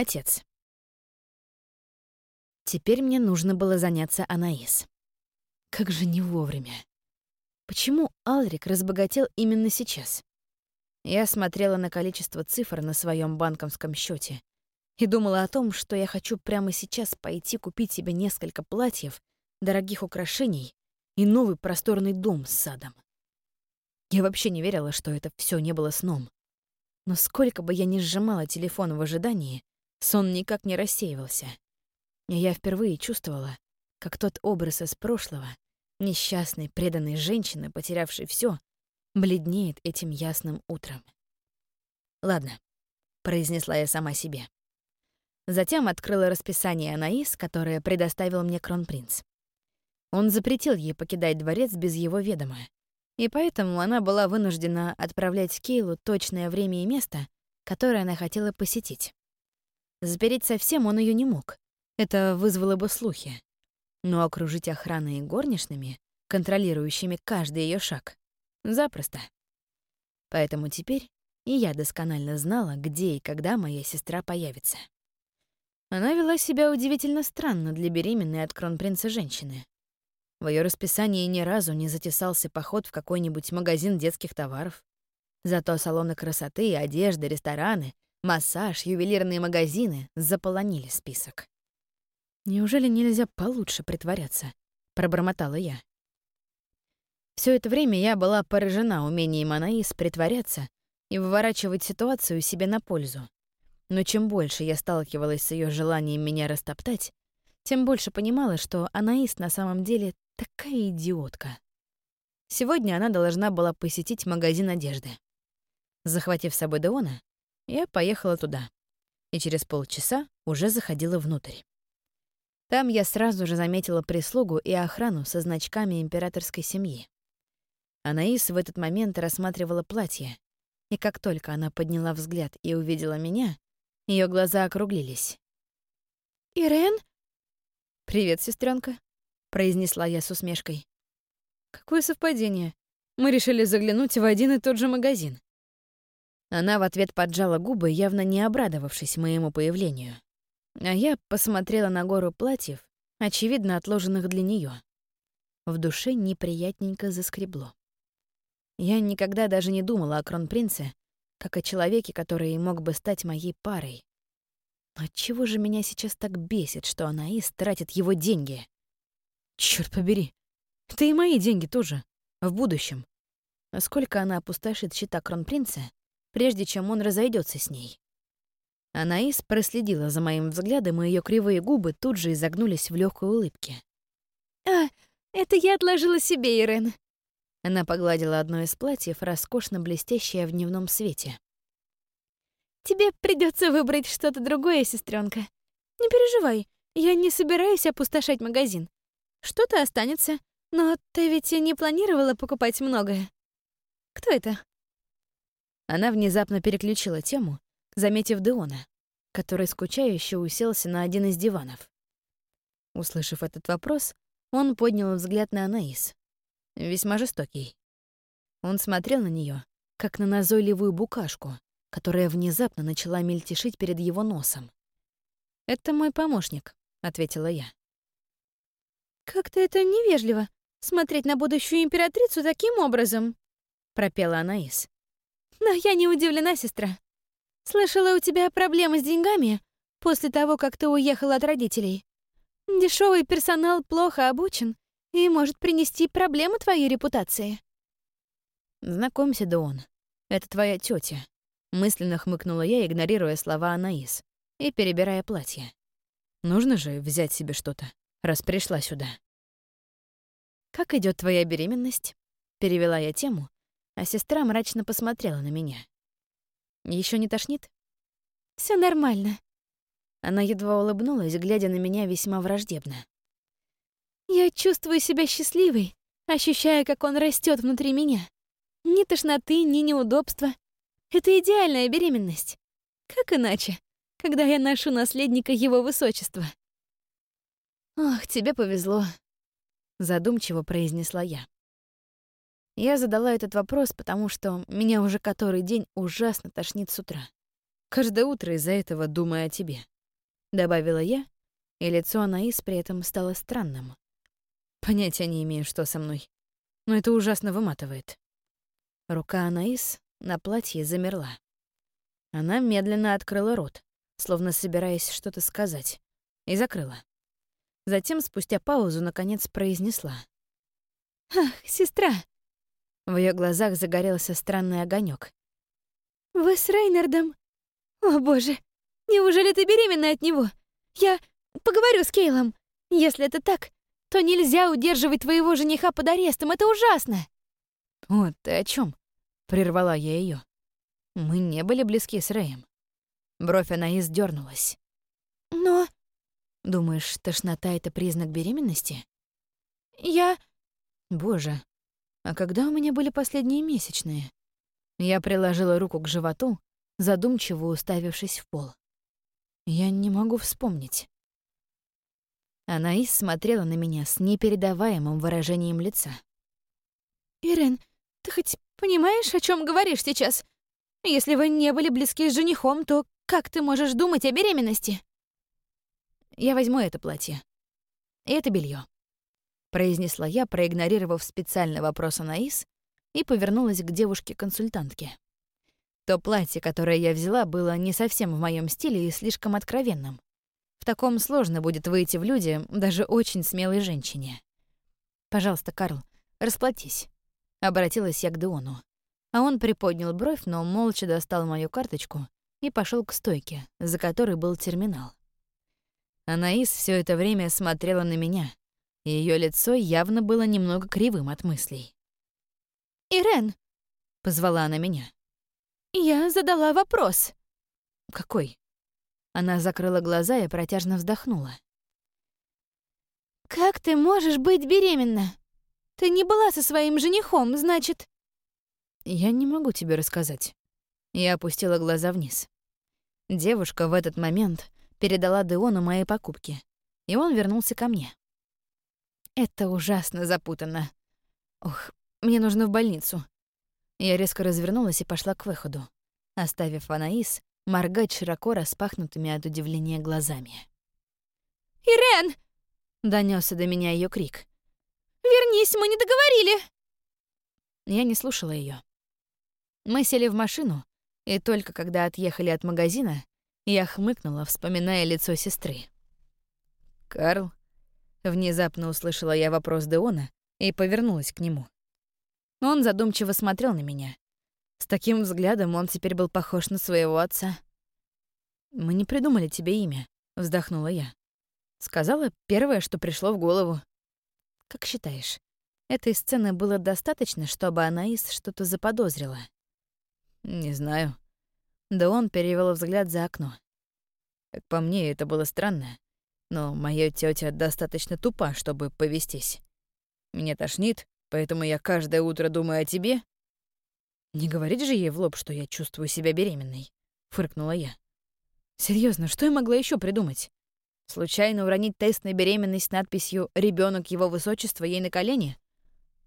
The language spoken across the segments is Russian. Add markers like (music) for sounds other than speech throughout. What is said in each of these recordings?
Отец. Теперь мне нужно было заняться Анаис. Как же не вовремя. Почему Алрик разбогател именно сейчас? Я смотрела на количество цифр на своем банковском счете и думала о том, что я хочу прямо сейчас пойти купить себе несколько платьев, дорогих украшений и новый просторный дом с садом. Я вообще не верила, что это все не было сном. Но сколько бы я ни сжимала телефон в ожидании, сон никак не рассеивался. И я впервые чувствовала, как тот образ из прошлого, несчастной, преданной женщины, потерявшей все, бледнеет этим ясным утром. «Ладно», — произнесла я сама себе. Затем открыла расписание Анаис, которое предоставил мне кронпринц. Он запретил ей покидать дворец без его ведома, и поэтому она была вынуждена отправлять Кейлу точное время и место, которое она хотела посетить. Запереть совсем он ее не мог. Это вызвало бы слухи. Но окружить охраной и горничными, контролирующими каждый ее шаг, запросто. Поэтому теперь и я досконально знала, где и когда моя сестра появится. Она вела себя удивительно странно для беременной от кронпринца женщины. В ее расписании ни разу не затесался поход в какой-нибудь магазин детских товаров. Зато салоны красоты, одежды, рестораны, массаж, ювелирные магазины заполонили список. «Неужели нельзя получше притворяться?» — пробормотала я. Все это время я была поражена умением Анаис притворяться и выворачивать ситуацию себе на пользу. Но чем больше я сталкивалась с ее желанием меня растоптать, тем больше понимала, что Анаис на самом деле такая идиотка. Сегодня она должна была посетить магазин одежды. Захватив с собой Деона, я поехала туда. И через полчаса уже заходила внутрь. Там я сразу же заметила прислугу и охрану со значками императорской семьи. Анаис в этот момент рассматривала платье, и как только она подняла взгляд и увидела меня, ее глаза округлились. «Ирен?» «Привет, сестренка, произнесла я с усмешкой. «Какое совпадение. Мы решили заглянуть в один и тот же магазин». Она в ответ поджала губы, явно не обрадовавшись моему появлению. А я посмотрела на гору платьев, очевидно отложенных для нее. В душе неприятненько заскребло. Я никогда даже не думала о кронпринце, как о человеке, который мог бы стать моей парой. Отчего же меня сейчас так бесит, что Анаис тратит его деньги? Черт побери, это и мои деньги тоже, в будущем. Сколько она опустошит счета кронпринца, прежде чем он разойдется с ней? Анаис проследила за моим взглядом, и ее кривые губы тут же изогнулись в легкой улыбке. «А, это я отложила себе, Ирен», она погладила одно из платьев, роскошно блестящее в дневном свете. «Тебе придется выбрать что-то другое, сестренка. Не переживай, я не собираюсь опустошать магазин. Что-то останется, но ты ведь не планировала покупать многое. Кто это?» Она внезапно переключила тему, заметив Деона, который скучающе уселся на один из диванов. Услышав этот вопрос, он поднял взгляд на Анаис весьма жестокий. Он смотрел на нее, как на назойливую букашку, которая внезапно начала мельтешить перед его носом. «Это мой помощник», — ответила я. «Как-то это невежливо, смотреть на будущую императрицу таким образом», — пропела Анаис. «Но я не удивлена, сестра. Слышала, у тебя проблемы с деньгами после того, как ты уехала от родителей. Дешевый персонал плохо обучен, и может принести проблемы твоей репутации. Знакомься, Дон. Это твоя тетя. Мысленно хмыкнула я, игнорируя слова Анаис и перебирая платье. Нужно же взять себе что-то, раз пришла сюда. «Как идет твоя беременность?» Перевела я тему, а сестра мрачно посмотрела на меня. Еще не тошнит?» Все нормально». Она едва улыбнулась, глядя на меня весьма враждебно. Я чувствую себя счастливой, ощущая, как он растет внутри меня. Ни тошноты, ни неудобства. Это идеальная беременность. Как иначе, когда я ношу наследника его высочества? «Ох, тебе повезло», — задумчиво произнесла я. Я задала этот вопрос, потому что меня уже который день ужасно тошнит с утра. Каждое утро из-за этого думаю о тебе», — добавила я, и лицо Анаис при этом стало странным. Понятия не имею, что со мной, но это ужасно выматывает. Рука Анаис на платье замерла. Она медленно открыла рот, словно собираясь что-то сказать, и закрыла. Затем, спустя паузу, наконец произнесла. «Ах, сестра!» В ее глазах загорелся странный огонек. «Вы с Рейнардом? О, боже! Неужели ты беременна от него? Я поговорю с Кейлом. Если это так, то нельзя удерживать твоего жениха под арестом. Это ужасно!» «О, ты о чем? прервала я ее. Мы не были близки с Рэем. Бровь Анаис дернулась. «Но...» «Думаешь, тошнота — это признак беременности?» «Я...» «Боже, а когда у меня были последние месячные?» Я приложила руку к животу, задумчиво уставившись в пол. Я не могу вспомнить. Анаис смотрела на меня с непередаваемым выражением лица. «Ирен, ты хоть понимаешь, о чем говоришь сейчас? Если вы не были близки с женихом, то как ты можешь думать о беременности?» «Я возьму это платье. И это белье, произнесла я, проигнорировав специальный вопрос Анаис, и повернулась к девушке-консультантке. То платье, которое я взяла, было не совсем в моем стиле и слишком откровенным. В таком сложно будет выйти в люди даже очень смелой женщине. «Пожалуйста, Карл, расплатись», — обратилась я к Деону. А он приподнял бровь, но молча достал мою карточку и пошел к стойке, за которой был терминал. Анаис все это время смотрела на меня, и ее лицо явно было немного кривым от мыслей. «Ирен!» — позвала она меня. «Я задала вопрос». «Какой?» Она закрыла глаза и протяжно вздохнула. «Как ты можешь быть беременна? Ты не была со своим женихом, значит...» «Я не могу тебе рассказать». Я опустила глаза вниз. Девушка в этот момент передала Деону мои покупки, и он вернулся ко мне. Это ужасно запутанно. Ох, мне нужно в больницу. Я резко развернулась и пошла к выходу, оставив Анаис моргать широко распахнутыми от удивления глазами. «Ирен!» — донесся до меня ее крик. «Вернись, мы не договорили!» Я не слушала ее. Мы сели в машину, и только когда отъехали от магазина, я хмыкнула, вспоминая лицо сестры. «Карл?» — внезапно услышала я вопрос Деона и повернулась к нему. Он задумчиво смотрел на меня. С таким взглядом он теперь был похож на своего отца. «Мы не придумали тебе имя», — вздохнула я. Сказала первое, что пришло в голову. «Как считаешь, этой сцены было достаточно, чтобы Анаис что-то заподозрила?» «Не знаю». Да он перевел взгляд за окно. Как по мне, это было странно, но моя тетя достаточно тупа, чтобы повестись. Меня тошнит, поэтому я каждое утро думаю о тебе. Не говорить же ей в лоб, что я чувствую себя беременной, фыркнула я. Серьезно, что я могла еще придумать? Случайно уронить тест на беременность с надписью «Ребенок его высочества» ей на колени?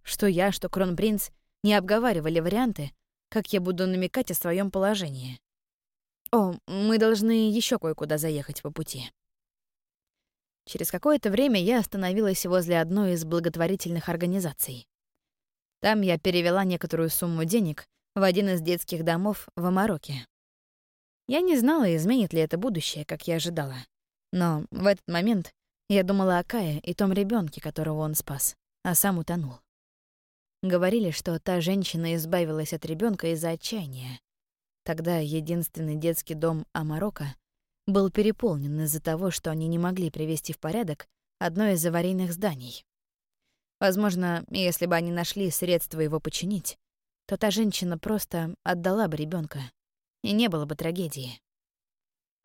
Что я, что кронпринц не обговаривали варианты, как я буду намекать о своем положении. О, мы должны еще кое-куда заехать по пути. Через какое-то время я остановилась возле одной из благотворительных организаций. Там я перевела некоторую сумму денег в один из детских домов в Амароке. Я не знала, изменит ли это будущее, как я ожидала. Но в этот момент я думала о Кае и том ребенке, которого он спас, а сам утонул. Говорили, что та женщина избавилась от ребенка из-за отчаяния. Тогда единственный детский дом Амарока был переполнен из-за того, что они не могли привести в порядок одно из аварийных зданий. Возможно, если бы они нашли средства его починить, то та женщина просто отдала бы ребенка, и не было бы трагедии.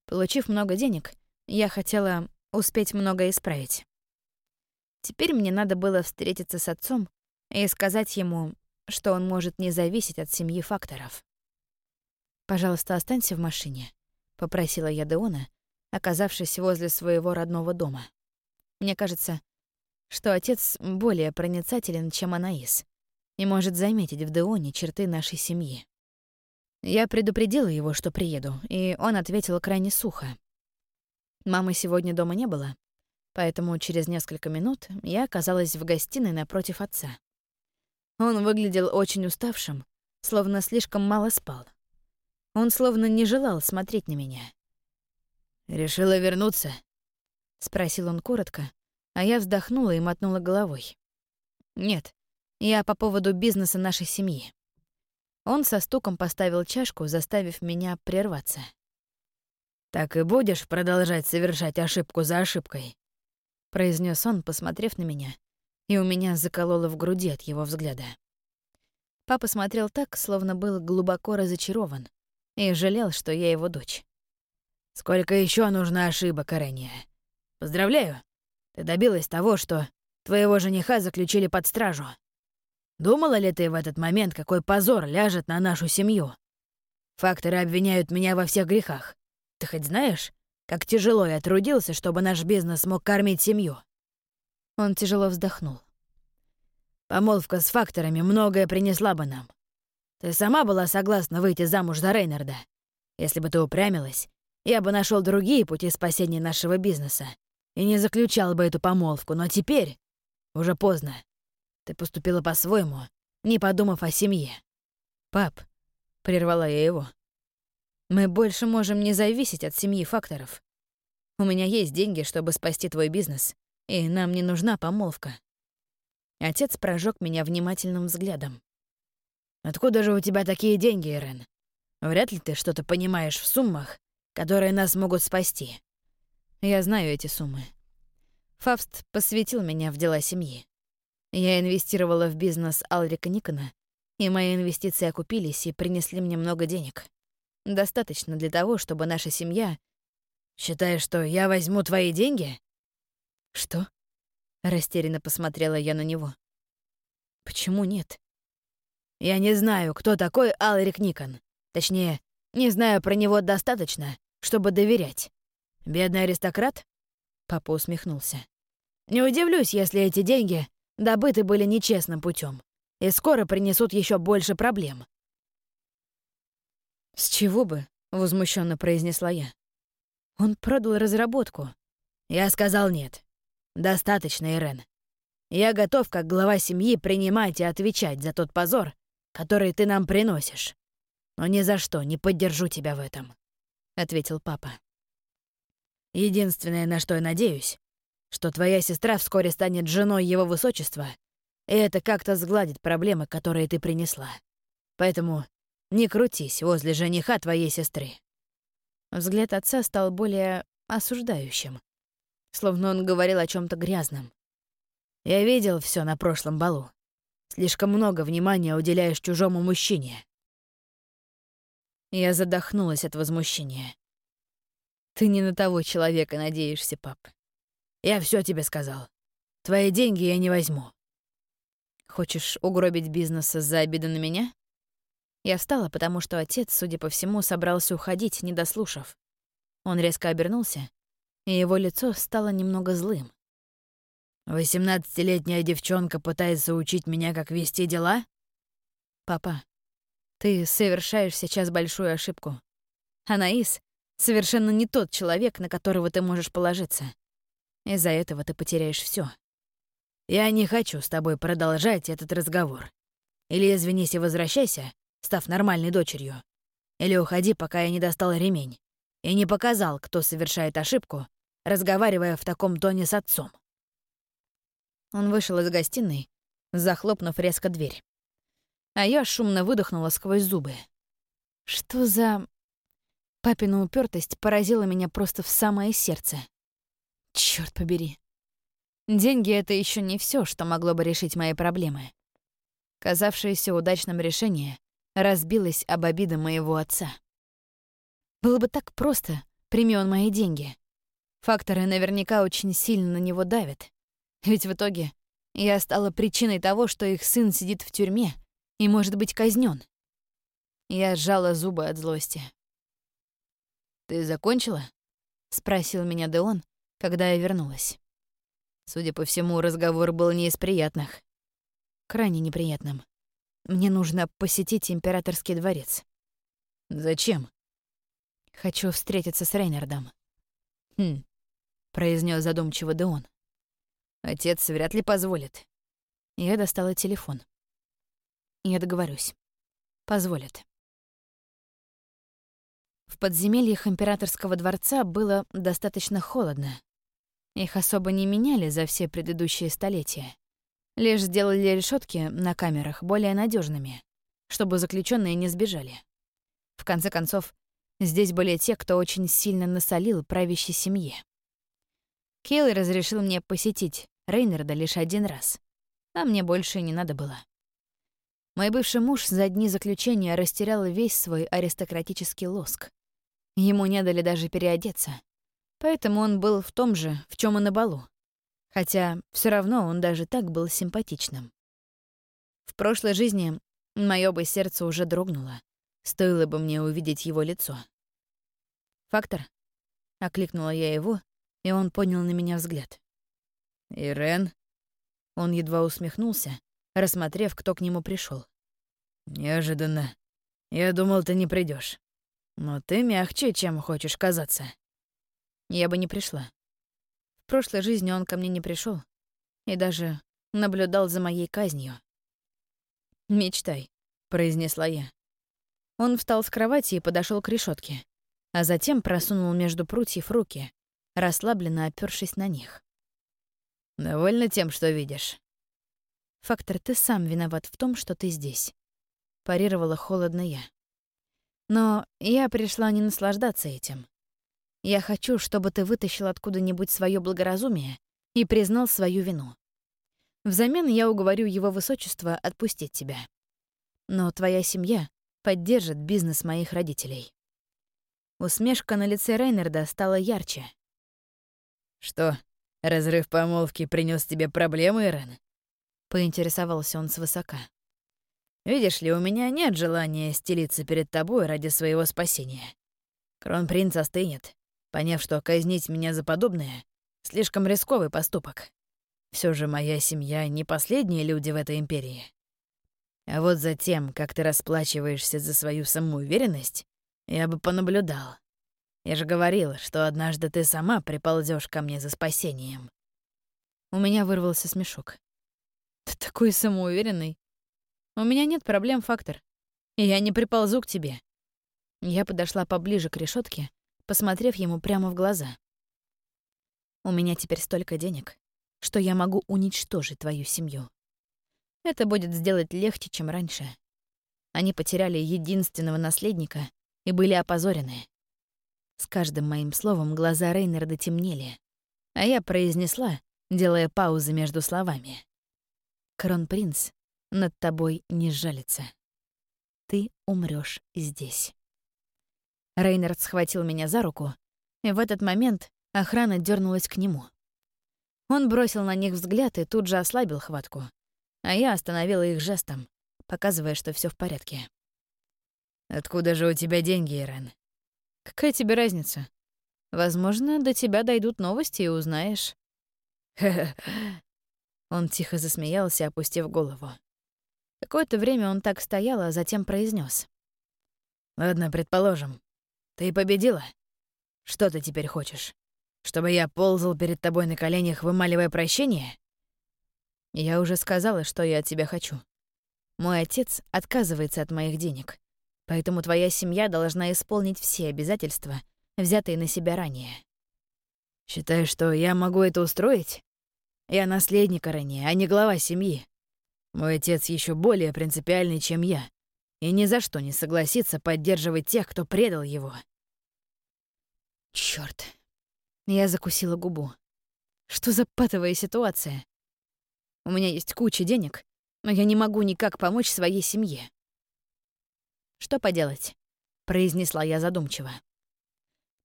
Получив много денег, я хотела успеть многое исправить. Теперь мне надо было встретиться с отцом и сказать ему, что он может не зависеть от семьи факторов. «Пожалуйста, останься в машине», — попросила я Деона, оказавшись возле своего родного дома. Мне кажется, что отец более проницателен, чем Анаис, и может заметить в Деоне черты нашей семьи. Я предупредила его, что приеду, и он ответил крайне сухо. Мамы сегодня дома не было, поэтому через несколько минут я оказалась в гостиной напротив отца. Он выглядел очень уставшим, словно слишком мало спал. Он словно не желал смотреть на меня. «Решила вернуться?» — спросил он коротко, а я вздохнула и мотнула головой. «Нет, я по поводу бизнеса нашей семьи». Он со стуком поставил чашку, заставив меня прерваться. «Так и будешь продолжать совершать ошибку за ошибкой?» — произнес он, посмотрев на меня, и у меня закололо в груди от его взгляда. Папа смотрел так, словно был глубоко разочарован, и жалел, что я его дочь. «Сколько еще нужно ошибок, Арения? Поздравляю, ты добилась того, что твоего жениха заключили под стражу. Думала ли ты в этот момент, какой позор ляжет на нашу семью? Факторы обвиняют меня во всех грехах. Ты хоть знаешь, как тяжело я трудился, чтобы наш бизнес мог кормить семью?» Он тяжело вздохнул. «Помолвка с факторами многое принесла бы нам. Ты сама была согласна выйти замуж за Рейнарда. Если бы ты упрямилась, я бы нашел другие пути спасения нашего бизнеса и не заключал бы эту помолвку, но теперь уже поздно. Ты поступила по-своему, не подумав о семье. Пап, прервала я его. Мы больше можем не зависеть от семьи факторов. У меня есть деньги, чтобы спасти твой бизнес, и нам не нужна помолвка. Отец прожег меня внимательным взглядом. Откуда же у тебя такие деньги, Ирен? Вряд ли ты что-то понимаешь в суммах, которые нас могут спасти. Я знаю эти суммы. Фавст посвятил меня в дела семьи. Я инвестировала в бизнес Алрика Никона, и мои инвестиции окупились и принесли мне много денег. Достаточно для того, чтобы наша семья... Считаешь, что я возьму твои деньги? Что? Растерянно посмотрела я на него. Почему нет? Я не знаю, кто такой Алрик Никон. Точнее, не знаю про него достаточно, чтобы доверять. Бедный аристократ? Папа усмехнулся. Не удивлюсь, если эти деньги добыты были нечестным путем и скоро принесут еще больше проблем. «С чего бы?» — возмущенно произнесла я. «Он продал разработку». Я сказал нет. Достаточно, Ирен. Я готов, как глава семьи, принимать и отвечать за тот позор, который ты нам приносишь. Но ни за что не поддержу тебя в этом», — ответил папа. «Единственное, на что я надеюсь, что твоя сестра вскоре станет женой его высочества, и это как-то сгладит проблемы, которые ты принесла. Поэтому не крутись возле жениха твоей сестры». Взгляд отца стал более осуждающим, словно он говорил о чем то грязном. «Я видел все на прошлом балу. Слишком много внимания уделяешь чужому мужчине». Я задохнулась от возмущения. «Ты не на того человека надеешься, пап. Я все тебе сказал. Твои деньги я не возьму. Хочешь угробить бизнес за обиду на меня? Я встала, потому что отец, судя по всему, собрался уходить, не дослушав. Он резко обернулся, и его лицо стало немного злым. «Восемнадцатилетняя девчонка пытается учить меня, как вести дела?» «Папа, ты совершаешь сейчас большую ошибку. Анаис — совершенно не тот человек, на которого ты можешь положиться. Из-за этого ты потеряешь все. Я не хочу с тобой продолжать этот разговор. Или извинись и возвращайся, став нормальной дочерью. Или уходи, пока я не достал ремень. И не показал, кто совершает ошибку, разговаривая в таком тоне с отцом. Он вышел из гостиной, захлопнув резко дверь. А я шумно выдохнула сквозь зубы. Что за... Папина упертость поразила меня просто в самое сердце. Черт побери. Деньги — это еще не все, что могло бы решить мои проблемы. Казавшееся удачным решение разбилось об обиды моего отца. Было бы так просто, прими он мои деньги. Факторы наверняка очень сильно на него давят. Ведь в итоге я стала причиной того, что их сын сидит в тюрьме и может быть казнен. Я сжала зубы от злости. «Ты закончила?» — спросил меня Деон, когда я вернулась. Судя по всему, разговор был не из приятных. Крайне неприятным. Мне нужно посетить императорский дворец. Зачем? Хочу встретиться с Рейнардом. Хм, произнес задумчиво Деон. Отец вряд ли позволит. Я достала телефон. Я договорюсь. Позволит. В подземельях императорского дворца было достаточно холодно. Их особо не меняли за все предыдущие столетия. Лишь сделали решетки на камерах более надежными, чтобы заключенные не сбежали. В конце концов, здесь были те, кто очень сильно насолил правящей семье. Кейл разрешил мне посетить Рейнерда лишь один раз, а мне больше не надо было. Мой бывший муж за дни заключения растерял весь свой аристократический лоск. Ему не дали даже переодеться, поэтому он был в том же, в чем и на балу. Хотя все равно он даже так был симпатичным. В прошлой жизни мое бы сердце уже дрогнуло, стоило бы мне увидеть его лицо. «Фактор?» — окликнула я его, и он поднял на меня взгляд. «Ирен?» Он едва усмехнулся, рассмотрев, кто к нему пришел. «Неожиданно. Я думал, ты не придешь. Но ты мягче, чем хочешь казаться». Я бы не пришла. В прошлой жизни он ко мне не пришел и даже наблюдал за моей казнью. «Мечтай», — произнесла я. Он встал с кровати и подошел к решетке, а затем просунул между прутьев руки, расслабленно опёршись на них. «Довольно тем, что видишь». «Фактор, ты сам виноват в том, что ты здесь», — парировала холодно я. «Но я пришла не наслаждаться этим. Я хочу, чтобы ты вытащил откуда-нибудь свое благоразумие и признал свою вину. Взамен я уговорю его высочество отпустить тебя. Но твоя семья поддержит бизнес моих родителей». Усмешка на лице Рейнерда стала ярче. «Что, разрыв помолвки принес тебе проблемы, Ирен?» — поинтересовался он свысока. «Видишь ли, у меня нет желания стелиться перед тобой ради своего спасения. Кронпринц остынет, поняв, что казнить меня за подобное — слишком рисковый поступок. Все же моя семья — не последние люди в этой империи. А вот за тем, как ты расплачиваешься за свою самоуверенность, я бы понаблюдал. Я же говорила, что однажды ты сама приползешь ко мне за спасением. У меня вырвался смешок. Ты такой самоуверенный. У меня нет проблем, фактор. Я не приползу к тебе. Я подошла поближе к решетке, посмотрев ему прямо в глаза. У меня теперь столько денег, что я могу уничтожить твою семью. Это будет сделать легче, чем раньше. Они потеряли единственного наследника и были опозорены. С каждым моим словом глаза Рейнерда темнели, а я произнесла, делая паузы между словами. «Кронпринц над тобой не жалится. Ты умрёшь здесь». Рейнард схватил меня за руку, и в этот момент охрана дернулась к нему. Он бросил на них взгляд и тут же ослабил хватку, а я остановила их жестом, показывая, что все в порядке. «Откуда же у тебя деньги, Ирен?» Какая тебе разница? Возможно, до тебя дойдут новости и узнаешь. (laughs) Он тихо засмеялся, опустив голову. Какое-то время он так стоял, а затем произнес: «Ладно, предположим. Ты победила. Что ты теперь хочешь? Чтобы я ползал перед тобой на коленях, вымаливая прощение?» «Я уже сказала, что я от тебя хочу. Мой отец отказывается от моих денег. Поэтому твоя семья должна исполнить все обязательства, взятые на себя ранее. Считаешь, что я могу это устроить? Я наследник ранее, а не глава семьи. Мой отец еще более принципиальный, чем я, и ни за что не согласится поддерживать тех, кто предал его. Черт! Я закусила губу. Что за патовая ситуация? У меня есть куча денег, но я не могу никак помочь своей семье. «Что поделать?» — произнесла я задумчиво.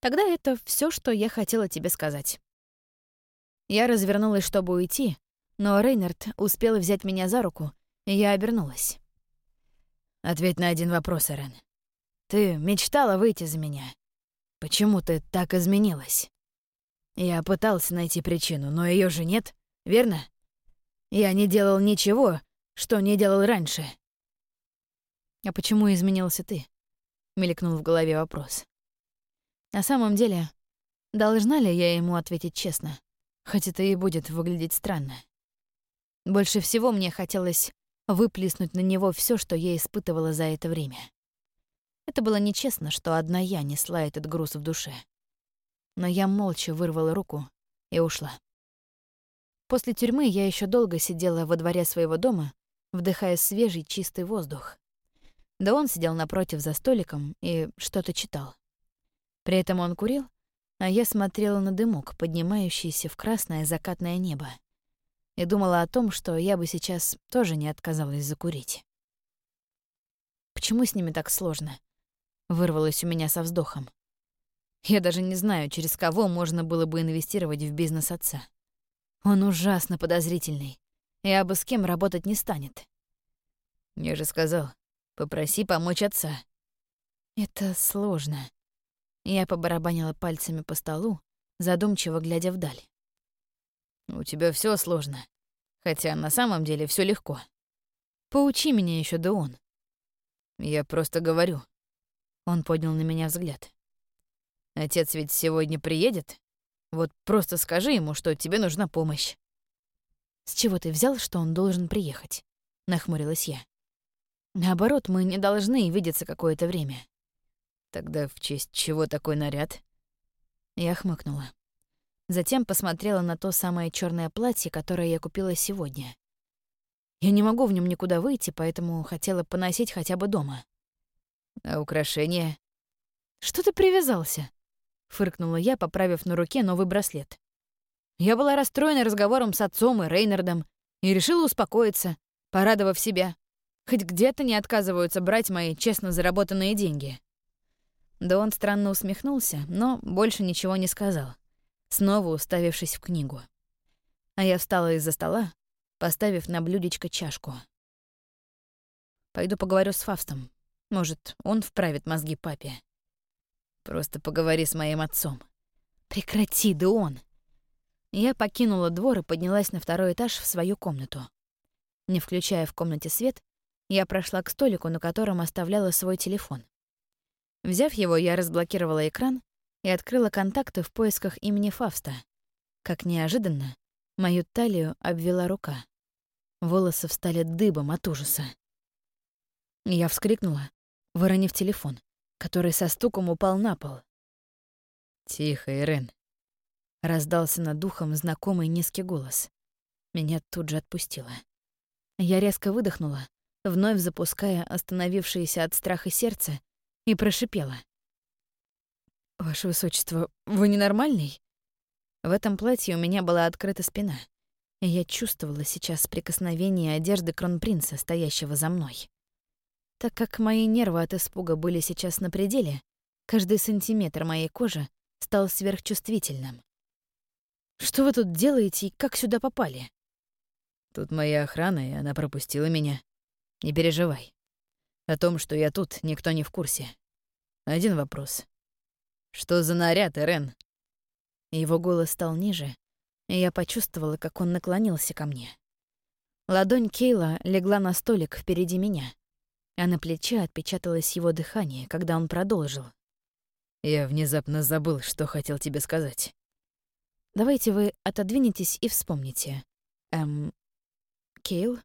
«Тогда это все, что я хотела тебе сказать». Я развернулась, чтобы уйти, но Рейнард успел взять меня за руку, и я обернулась. «Ответь на один вопрос, Эрен. Ты мечтала выйти за меня. Почему ты так изменилась?» Я пытался найти причину, но ее же нет, верно? Я не делал ничего, что не делал раньше. А почему изменился ты? — мелькнул в голове вопрос. На самом деле, должна ли я ему ответить честно? Хоть это и будет выглядеть странно. Больше всего мне хотелось выплеснуть на него все, что я испытывала за это время. Это было нечестно, что одна я несла этот груз в душе. Но я молча вырвала руку и ушла. После тюрьмы я еще долго сидела во дворе своего дома, вдыхая свежий чистый воздух. Да он сидел напротив за столиком и что-то читал. При этом он курил, а я смотрела на дымок, поднимающийся в красное закатное небо, и думала о том, что я бы сейчас тоже не отказалась закурить. Почему с ними так сложно? Вырвалось у меня со вздохом. Я даже не знаю, через кого можно было бы инвестировать в бизнес отца. Он ужасно подозрительный, и абы с кем работать не станет. Я же сказал, попроси помочь отца. Это сложно. Я побарабанила пальцами по столу, задумчиво глядя вдаль. У тебя все сложно, хотя на самом деле все легко. Поучи меня еще, да он. Я просто говорю. Он поднял на меня взгляд. Отец ведь сегодня приедет? Вот просто скажи ему, что тебе нужна помощь. С чего ты взял, что он должен приехать? Нахмурилась я. Наоборот, мы не должны видеться какое-то время. Тогда в честь чего такой наряд? Я хмыкнула. Затем посмотрела на то самое черное платье, которое я купила сегодня. Я не могу в нем никуда выйти, поэтому хотела поносить хотя бы дома. А украшения? Что ты привязался? Фыркнула я, поправив на руке новый браслет. Я была расстроена разговором с отцом и Рейнардом и решила успокоиться, порадовав себя. Хоть где-то не отказываются брать мои честно заработанные деньги. Да он странно усмехнулся, но больше ничего не сказал, снова уставившись в книгу. А я встала из-за стола, поставив на блюдечко чашку. Пойду поговорю с Фавстом. Может, он вправит мозги папе. Просто поговори с моим отцом. Прекрати, да он. Я покинула двор и поднялась на второй этаж в свою комнату. Не включая в комнате свет, я прошла к столику, на котором оставляла свой телефон. Взяв его, я разблокировала экран и открыла контакты в поисках имени Фавста. Как неожиданно, мою талию обвела рука. Волосы встали дыбом от ужаса. Я вскрикнула, выронив телефон, который со стуком упал на пол. «Тихо, Ирен», — раздался над духом знакомый низкий голос. Меня тут же отпустило. Я резко выдохнула, вновь запуская остановившееся от страха сердце и прошипела. «Ваше Высочество, вы ненормальный?» В этом платье у меня была открыта спина, и я чувствовала сейчас прикосновение одежды кронпринца, стоящего за мной. Так как мои нервы от испуга были сейчас на пределе, каждый сантиметр моей кожи стал сверхчувствительным. «Что вы тут делаете и как сюда попали?» «Тут моя охрана, и она пропустила меня. Не переживай. О том, что я тут, никто не в курсе. Один вопрос. Что за наряд, Эрен? Его голос стал ниже, и я почувствовала, как он наклонился ко мне. Ладонь Кейла легла на столик впереди меня, а на плече отпечаталось его дыхание, когда он продолжил. «Я внезапно забыл, что хотел тебе сказать. Давайте вы отодвинетесь и вспомните. Эм... Кейл?»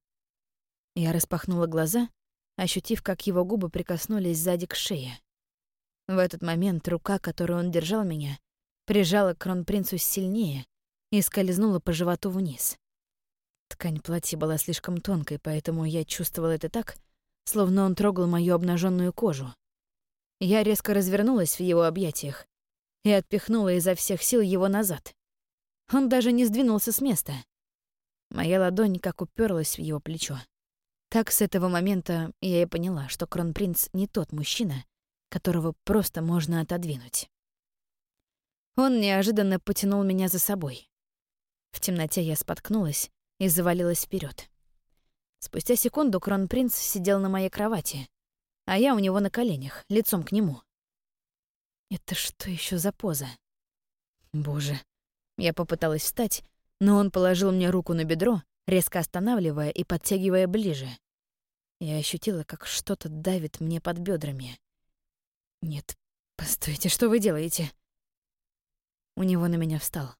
Я распахнула глаза ощутив, как его губы прикоснулись сзади к шее. В этот момент рука, которую он держал меня, прижала к кронпринцу сильнее и скользнула по животу вниз. Ткань платья была слишком тонкой, поэтому я чувствовала это так, словно он трогал мою обнаженную кожу. Я резко развернулась в его объятиях и отпихнула изо всех сил его назад. Он даже не сдвинулся с места. Моя ладонь как уперлась в его плечо. Так с этого момента я и поняла, что кронпринц не тот мужчина, которого просто можно отодвинуть. Он неожиданно потянул меня за собой. В темноте я споткнулась и завалилась вперед. Спустя секунду кронпринц сидел на моей кровати, а я у него на коленях, лицом к нему. Это что еще за поза? Боже. Я попыталась встать, но он положил мне руку на бедро резко останавливая и подтягивая ближе. Я ощутила, как что-то давит мне под бедрами. Нет, постойте, что вы делаете? У него на меня встал.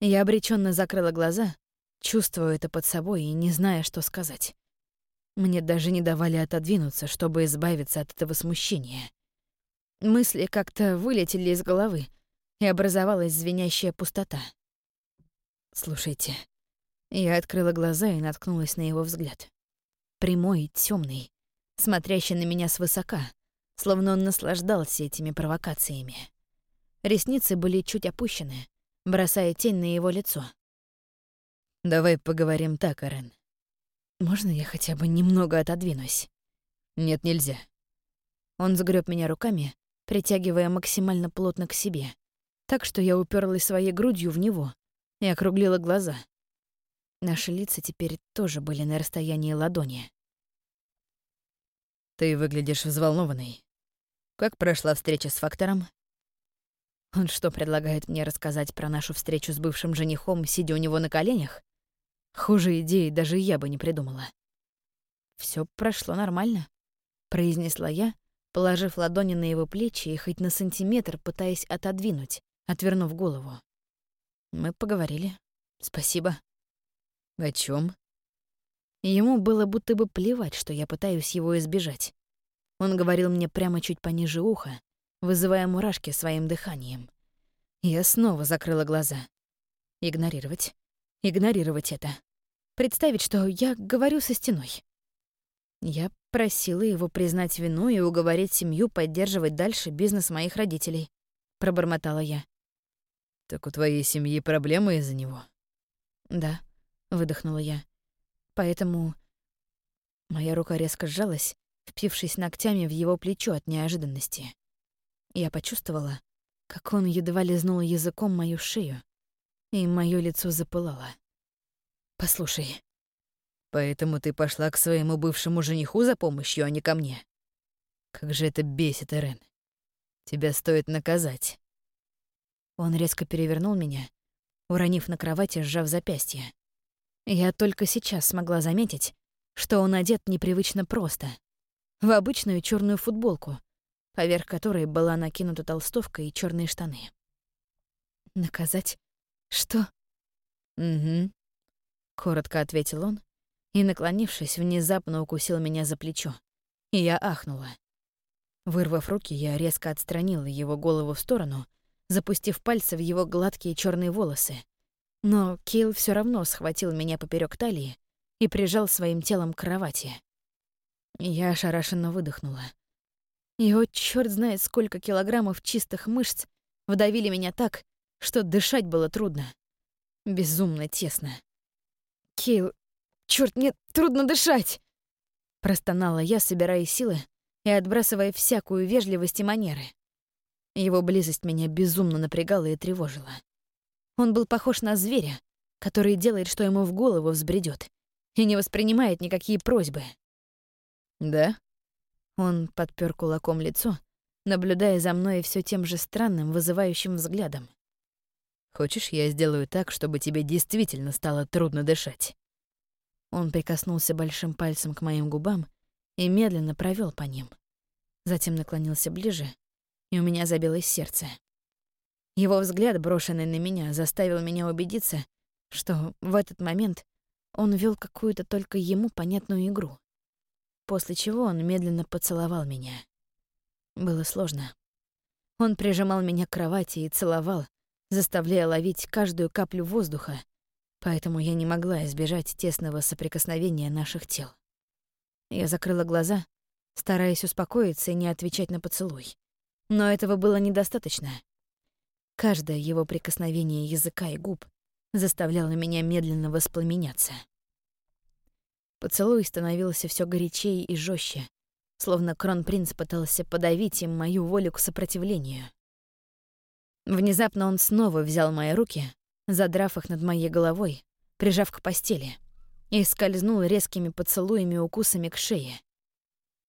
Я обреченно закрыла глаза, чувствуя это под собой и не зная, что сказать. Мне даже не давали отодвинуться, чтобы избавиться от этого смущения. Мысли как-то вылетели из головы, и образовалась звенящая пустота. «Слушайте». Я открыла глаза и наткнулась на его взгляд. Прямой, темный, смотрящий на меня свысока, словно он наслаждался этими провокациями. Ресницы были чуть опущены, бросая тень на его лицо. «Давай поговорим так, Арен. Можно я хотя бы немного отодвинусь?» «Нет, нельзя». Он сгреб меня руками, притягивая максимально плотно к себе, так что я уперлась своей грудью в него и округлила глаза. Наши лица теперь тоже были на расстоянии ладони. «Ты выглядишь взволнованной. Как прошла встреча с фактором?» Он что, предлагает мне рассказать про нашу встречу с бывшим женихом, сидя у него на коленях? Хуже идеи даже я бы не придумала. Все прошло нормально», — произнесла я, положив ладони на его плечи и хоть на сантиметр пытаясь отодвинуть, отвернув голову. Мы поговорили. Спасибо. О чем? Ему было будто бы плевать, что я пытаюсь его избежать. Он говорил мне прямо чуть пониже уха, вызывая мурашки своим дыханием. Я снова закрыла глаза. Игнорировать. Игнорировать это. Представить, что я говорю со стеной. Я просила его признать вину и уговорить семью поддерживать дальше бизнес моих родителей. Пробормотала я. «Так у твоей семьи проблемы из-за него?» «Да», — выдохнула я. «Поэтому...» Моя рука резко сжалась, впившись ногтями в его плечо от неожиданности. Я почувствовала, как он едва лизнул языком мою шею, и мое лицо запылало. «Послушай, Поэтому ты пошла к своему бывшему жениху за помощью, а не ко мне. Как же это бесит, Эрен. Тебя стоит наказать. Он резко перевернул меня, уронив на кровати, сжав запястье. Я только сейчас смогла заметить, что он одет непривычно просто. В обычную черную футболку, поверх которой была накинута толстовка и черные штаны. «Наказать? Что?» «Угу», — коротко ответил он, и, наклонившись, внезапно укусил меня за плечо. И я ахнула. Вырвав руки, я резко отстранила его голову в сторону, запустив пальцы в его гладкие черные волосы. Но Кейл все равно схватил меня поперек талии и прижал своим телом к кровати. Я ошарашенно выдохнула. И вот черт знает, сколько килограммов чистых мышц вдавили меня так, что дышать было трудно. Безумно тесно. Кейл Черт, мне трудно дышать!» Простонала я, собирая силы и отбрасывая всякую вежливость и манеры. Его близость меня безумно напрягала и тревожила. Он был похож на зверя, который делает, что ему в голову взбредет, и не воспринимает никакие просьбы. «Да?» Он подпер кулаком лицо, наблюдая за мной все тем же странным, вызывающим взглядом. «Хочешь, я сделаю так, чтобы тебе действительно стало трудно дышать?» Он прикоснулся большим пальцем к моим губам и медленно провел по ним. Затем наклонился ближе, и у меня забилось сердце. Его взгляд, брошенный на меня, заставил меня убедиться, что в этот момент он вел какую-то только ему понятную игру. После чего он медленно поцеловал меня. Было сложно. Он прижимал меня к кровати и целовал, заставляя ловить каждую каплю воздуха, поэтому я не могла избежать тесного соприкосновения наших тел. Я закрыла глаза, стараясь успокоиться и не отвечать на поцелуй. Но этого было недостаточно. Каждое его прикосновение языка и губ заставляло меня медленно воспламеняться. Поцелуй становился все горячее и жестче, словно кронпринц пытался подавить им мою волю к сопротивлению. Внезапно он снова взял мои руки, задрав их над моей головой, прижав к постели, и скользнул резкими поцелуями и укусами к шее.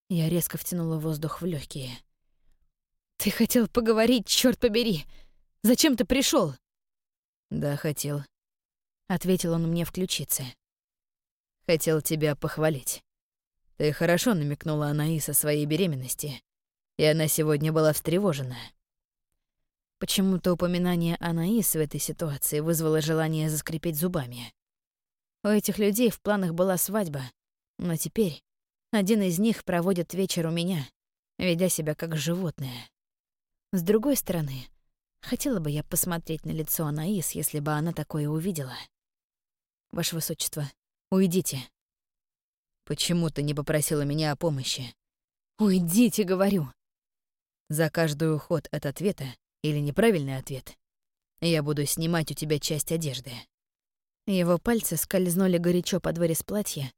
Я резко втянула воздух в легкие. «Ты хотел поговорить, черт побери! Зачем ты пришел? «Да, хотел», — ответил он мне в ключице. «Хотел тебя похвалить. Ты хорошо намекнула Анаис о своей беременности, и она сегодня была встревожена. Почему-то упоминание Анаис в этой ситуации вызвало желание заскрипеть зубами. У этих людей в планах была свадьба, но теперь один из них проводит вечер у меня, ведя себя как животное. С другой стороны, хотела бы я посмотреть на лицо Анаис, если бы она такое увидела. Ваше Высочество, уйдите. Почему ты не попросила меня о помощи? Уйдите, говорю. За каждый уход от ответа или неправильный ответ я буду снимать у тебя часть одежды. Его пальцы скользнули горячо под вырез платья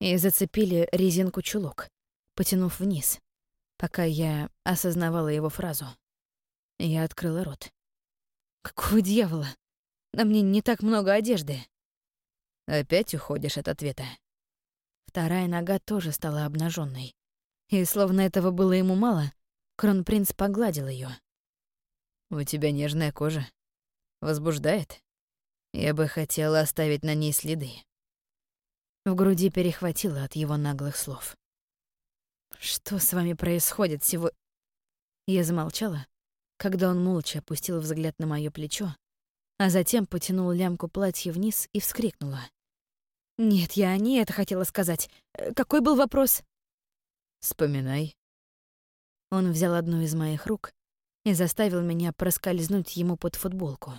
и зацепили резинку чулок, потянув вниз, пока я осознавала его фразу. Я открыла рот. «Какого дьявола? На мне не так много одежды». Опять уходишь от ответа. Вторая нога тоже стала обнаженной, И словно этого было ему мало, кронпринц погладил ее. «У тебя нежная кожа. Возбуждает? Я бы хотела оставить на ней следы». В груди перехватило от его наглых слов. «Что с вами происходит всего...» Я замолчала, когда он молча опустил взгляд на моё плечо, а затем потянул лямку платья вниз и вскрикнула. «Нет, я не это хотела сказать. Э, какой был вопрос?» «Вспоминай». Он взял одну из моих рук и заставил меня проскользнуть ему под футболку.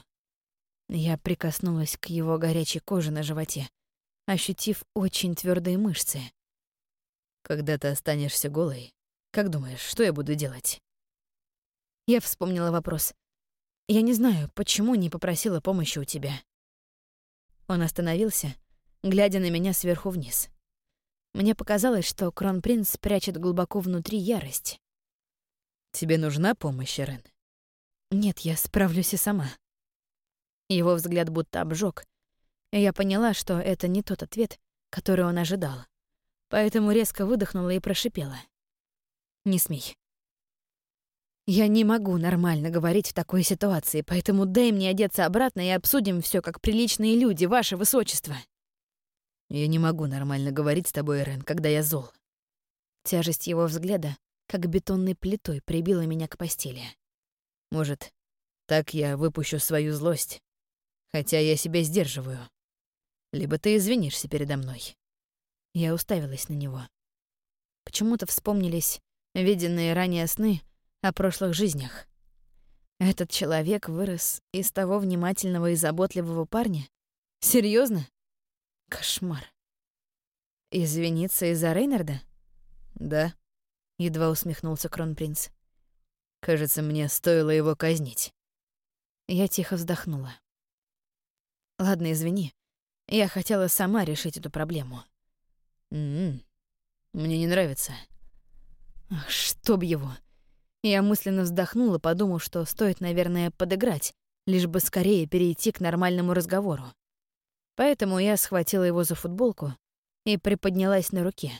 Я прикоснулась к его горячей коже на животе, ощутив очень твердые мышцы. «Когда ты останешься голой, как думаешь, что я буду делать?» Я вспомнила вопрос. «Я не знаю, почему не попросила помощи у тебя». Он остановился, глядя на меня сверху вниз. Мне показалось, что кронпринц прячет глубоко внутри ярость. «Тебе нужна помощь, Рен?» «Нет, я справлюсь и сама». Его взгляд будто обжег, и я поняла, что это не тот ответ, который он ожидал. Поэтому резко выдохнула и прошипела. «Не смей. Я не могу нормально говорить в такой ситуации, поэтому дай мне одеться обратно и обсудим все как приличные люди, ваше высочество». «Я не могу нормально говорить с тобой, Рен, когда я зол». Тяжесть его взгляда, как бетонной плитой, прибила меня к постели. «Может, так я выпущу свою злость, хотя я себя сдерживаю. Либо ты извинишься передо мной». Я уставилась на него. Почему-то вспомнились виденные ранее сны о прошлых жизнях. Этот человек вырос из того внимательного и заботливого парня? Серьезно? Кошмар. Извиниться из-за Рейнарда? Да, едва усмехнулся кронпринц. Кажется, мне стоило его казнить. Я тихо вздохнула. Ладно, извини. Я хотела сама решить эту проблему. М м-м, -м, мне не нравится. Чтоб его. Я мысленно вздохнула, подумав, что стоит, наверное, подыграть, лишь бы скорее перейти к нормальному разговору. Поэтому я схватила его за футболку и приподнялась на руке,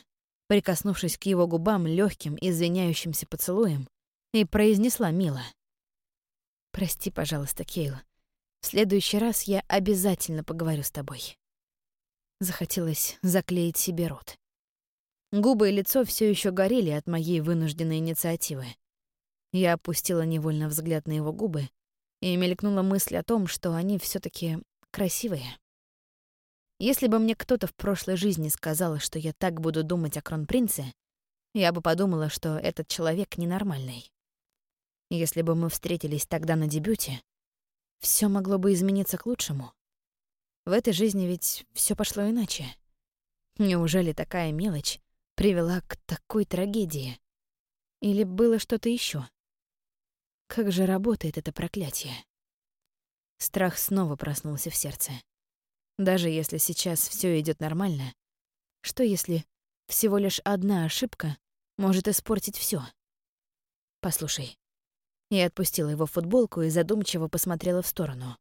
прикоснувшись к его губам легким извиняющимся поцелуем, и произнесла мило. «Прости, пожалуйста, Кейл. В следующий раз я обязательно поговорю с тобой». Захотелось заклеить себе рот. Губы и лицо все еще горели от моей вынужденной инициативы. Я опустила невольно взгляд на его губы и мелькнула мысль о том, что они все таки красивые. Если бы мне кто-то в прошлой жизни сказал, что я так буду думать о кронпринце, я бы подумала, что этот человек ненормальный. Если бы мы встретились тогда на дебюте, все могло бы измениться к лучшему. В этой жизни ведь все пошло иначе. Неужели такая мелочь привела к такой трагедии? Или было что-то еще? Как же работает это проклятие? Страх снова проснулся в сердце. Даже если сейчас все идет нормально, что если всего лишь одна ошибка может испортить все? Послушай. Я отпустила его футболку и задумчиво посмотрела в сторону.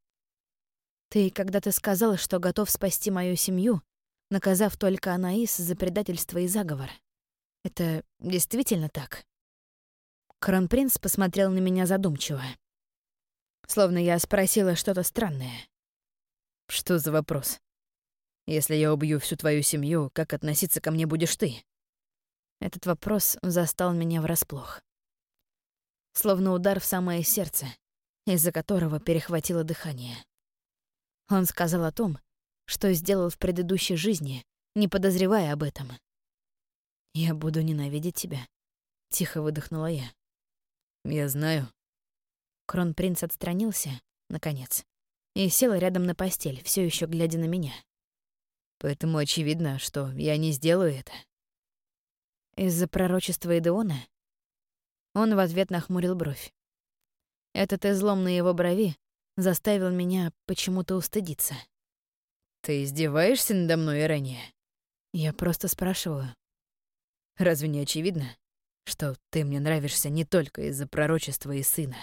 Ты когда-то сказал, что готов спасти мою семью, наказав только Анаис за предательство и заговор. Это действительно так? Кронпринц посмотрел на меня задумчиво. Словно я спросила что-то странное. Что за вопрос? Если я убью всю твою семью, как относиться ко мне будешь ты? Этот вопрос застал меня врасплох. словно удар в самое сердце, из-за которого перехватило дыхание. Он сказал о том, что сделал в предыдущей жизни, не подозревая об этом. «Я буду ненавидеть тебя», — тихо выдохнула я. «Я знаю». Кронпринц отстранился, наконец, и сел рядом на постель, все еще глядя на меня. «Поэтому очевидно, что я не сделаю это». Из-за пророчества Идеона он в ответ нахмурил бровь. Этот излом на его брови заставил меня почему-то устыдиться. «Ты издеваешься надо мной, Ирэния?» Я просто спрашиваю. «Разве не очевидно, что ты мне нравишься не только из-за пророчества и сына?»